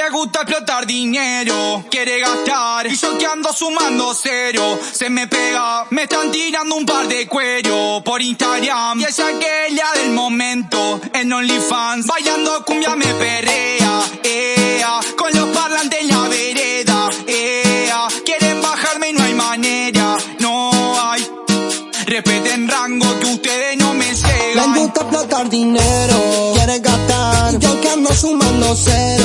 Le gusta explotar dinero, quiere gastar y yo que ando sumando cero. Se me pega, me están tirando un par de cuero por Instagram. Y es aquella del momento en OnlyFans, bailando cumbia me perrea, ea, con los parlantes en la vereda, ea, quieren bajarme y no hay manera, no hay. Respeten rango que ustedes no me llegan. Le gusta explotar dinero, quiere gastar y yo que ando sumando cero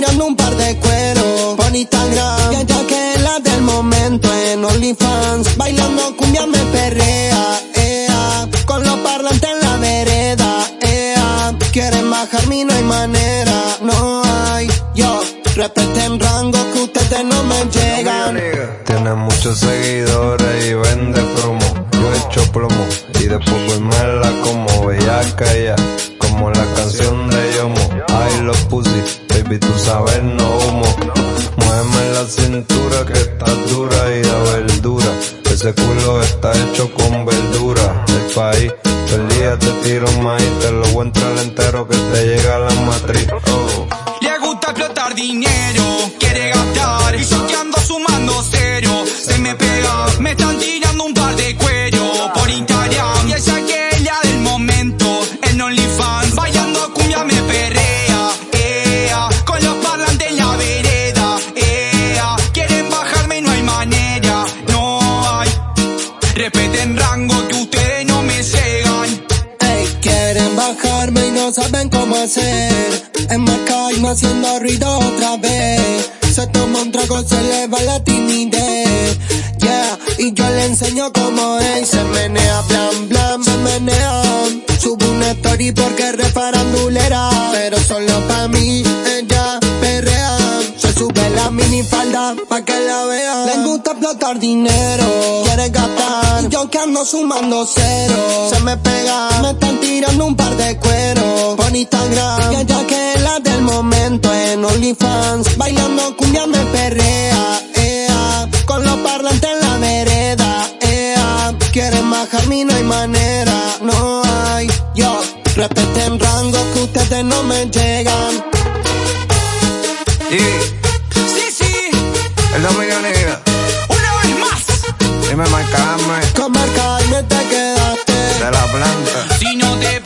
tirando un par de cuero por Instagram. Y ya que la del momento en OnlyFans. Bailando cumbia me perrea, ea. Con los parlantes en la vereda, ea. Quieren bajarme y no hay manera, no hay. Yo, respeten rango que ustedes no me llegan. Tiene muchos seguidores y vende baby tú sabes no humo. Muéveme la cintura que está dura y la verdura. Ese culo está hecho con verdura. El país, el día te tiro maíz, te lo voy a entrar entero que te llega la matriz. Oh. Le gusta explotar dinero, saben cómo hacer. En y haciendo ruido otra vez. Se toma un trago, se le va la timidez. Yeah, y yo le enseño cómo es. Se menea, blam, blam, se menea. Subo una story porque reparandulera. Pero solo pa' mí, perrea. La minifalda pa' que la vea. Le gusta explotar dinero. Quiere gastar yo que ando sumando cero. Se me pega, me están tirando un par de cuero por Instagram. Y ella que la del momento en OnlyFans. Bailando cumbia me perrea, ea. Con los parlantes en la vereda, ea. Quieren bajarme no hay manera, no hay. Yo, respeten rango que ustedes no me llegan. Y Dime, Marcarme. Con Marcarme te quedaste. De la planta. Si no te